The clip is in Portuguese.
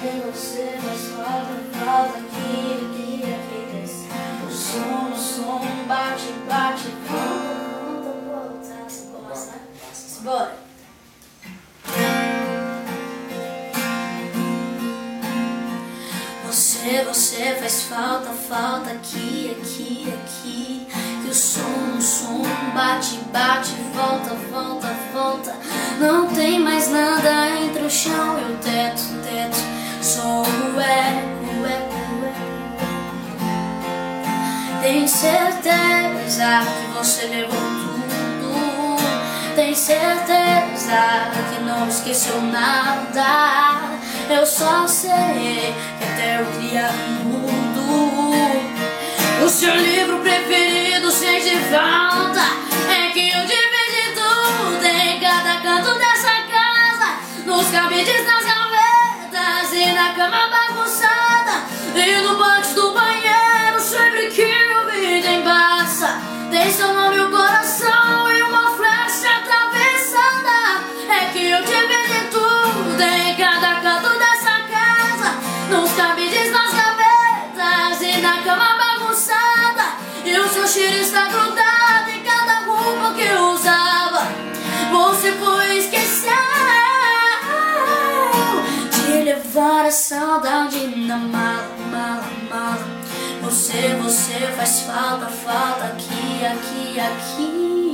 fazer você, faz falta, falta aquilo que aqui. O som, o som, bate, bate, volta, volta, volta, essa bosta. Bora. Você, você faz falta, falta aqui, aqui, aqui. Que o som, o som bate, bate, volta, volta, volta. Não tem mais nada entre o chão Tem certeza que você levou tudo. Tem certeza que não esqueceu nada. Eu só sei que até eu um mundo. O seu livro preferido sente falta. É que eu dividi tudo em cada canto dessa casa. Nos cabides, nas gavetas e na cama bagunçada. E no banheiro, cabides, nas gavetas e na cama bagunçada. E o seu cheiro está grudado em cada roupa que eu usava. Você foi esquecer de levar a saudade na mala, mala, mala. Você, você faz falta, falta aqui, aqui, aqui.